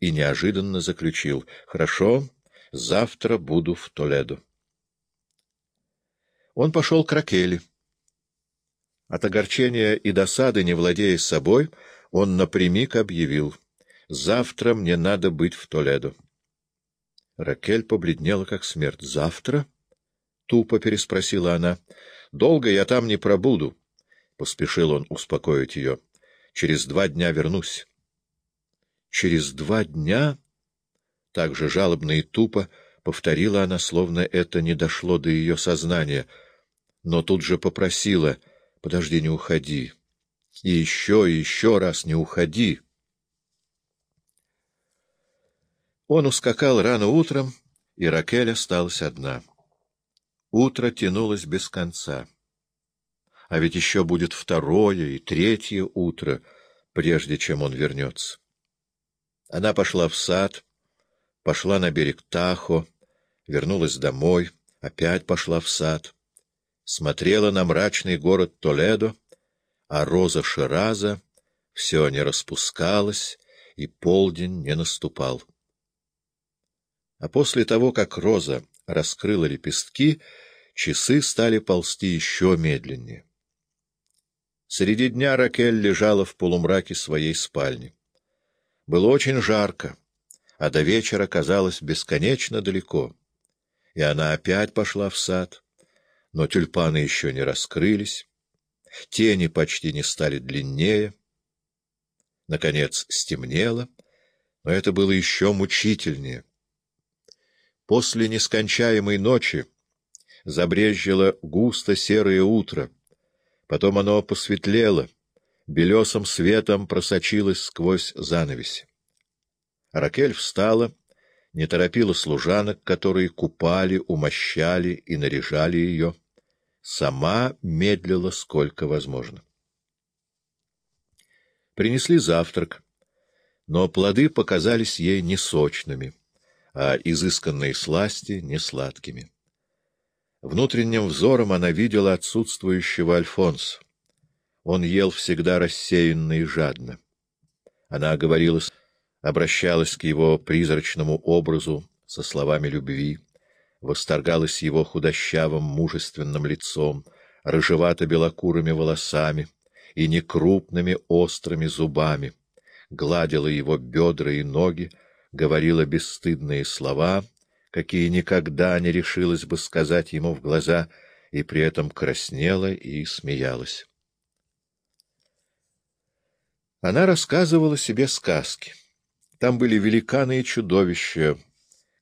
и неожиданно заключил «Хорошо, завтра буду в Толедо». Он пошел к Ракели. От огорчения и досады, не владея собой, он напрямик объявил «Завтра мне надо быть в Толедо». Ракель побледнела, как смерть. «Завтра?» — тупо переспросила она. «Долго я там не пробуду», — поспешил он успокоить ее. «Через два дня вернусь». «Через два дня?» — так же жалобно и тупо повторила она, словно это не дошло до ее сознания, но тут же попросила — Подожди, не уходи. И еще, и еще раз не уходи. Он ускакал рано утром, и Ракель осталась одна. Утро тянулось без конца. А ведь еще будет второе и третье утро, прежде чем он вернется. Она пошла в сад, пошла на берег Тахо, вернулась домой, опять пошла в сад — смотрела на мрачный город Толедо, а роза Шираза все не распускалась, и полдень не наступал. А после того, как роза раскрыла лепестки, часы стали ползти еще медленнее. Среди дня Ракель лежала в полумраке своей спальни. Было очень жарко, а до вечера казалось бесконечно далеко. И она опять пошла в сад — но тюльпаны еще не раскрылись, тени почти не стали длиннее. Наконец стемнело, но это было еще мучительнее. После нескончаемой ночи забрезжило густо серое утро, потом оно посветлело, белесым светом просочилось сквозь занавеси. Ракель встала не торопила служанок, которые купали, умощали и наряжали ее. Сама медлила сколько возможно. Принесли завтрак, но плоды показались ей не сочными, а изысканные сласти — не сладкими. Внутренним взором она видела отсутствующего Альфонса. Он ел всегда рассеянно и жадно. Она говорила обращалась к его призрачному образу со словами любви, восторгалась его худощавым мужественным лицом, рыжевато-белокурыми волосами и некрупными острыми зубами, гладила его бедра и ноги, говорила бесстыдные слова, какие никогда не решилась бы сказать ему в глаза, и при этом краснела и смеялась. Она рассказывала себе сказки. Там были великаны и чудовища,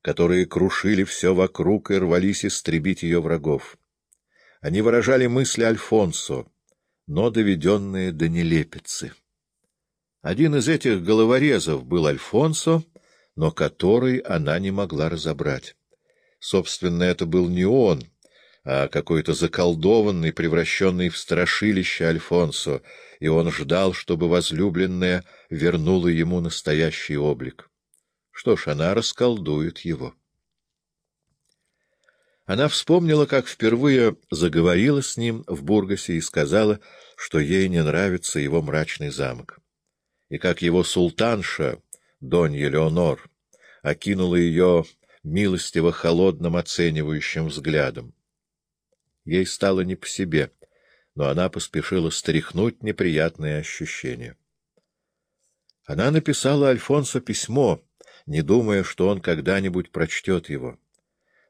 которые крушили все вокруг и рвались истребить ее врагов. Они выражали мысли Альфонсо, но доведенные до нелепицы. Один из этих головорезов был Альфонсо, но который она не могла разобрать. Собственно, это был не он, а какой-то заколдованный, превращенный в страшилище Альфонсо, и он ждал, чтобы возлюбленная вернула ему настоящий облик. Что ж, она расколдует его. Она вспомнила, как впервые заговорила с ним в Бургасе и сказала, что ей не нравится его мрачный замок. И как его султанша, Донья Леонор, окинула ее милостиво холодным оценивающим взглядом. Ей стало не по себе, но она поспешила стряхнуть неприятные ощущения. Она написала Альфонсо письмо, не думая, что он когда-нибудь прочтет его.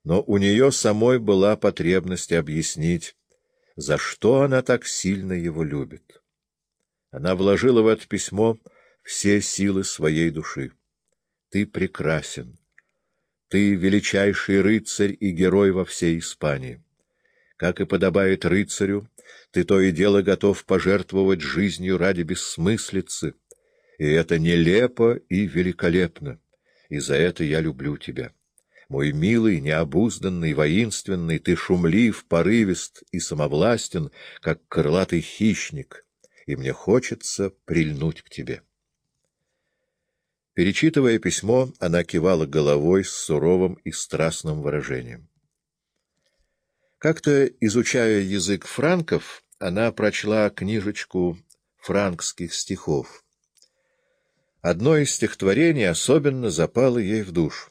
Но у нее самой была потребность объяснить, за что она так сильно его любит. Она вложила в это письмо все силы своей души. Ты прекрасен. Ты величайший рыцарь и герой во всей Испании. Как и подобает рыцарю, ты то и дело готов пожертвовать жизнью ради бессмыслицы, и это нелепо и великолепно, и за это я люблю тебя. Мой милый, необузданный, воинственный, ты шумлив, порывист и самовластен, как крылатый хищник, и мне хочется прильнуть к тебе. Перечитывая письмо, она кивала головой с суровым и страстным выражением. Как-то, изучая язык франков, она прочла книжечку франкских стихов. одно из стихотворений особенно запало ей в душу.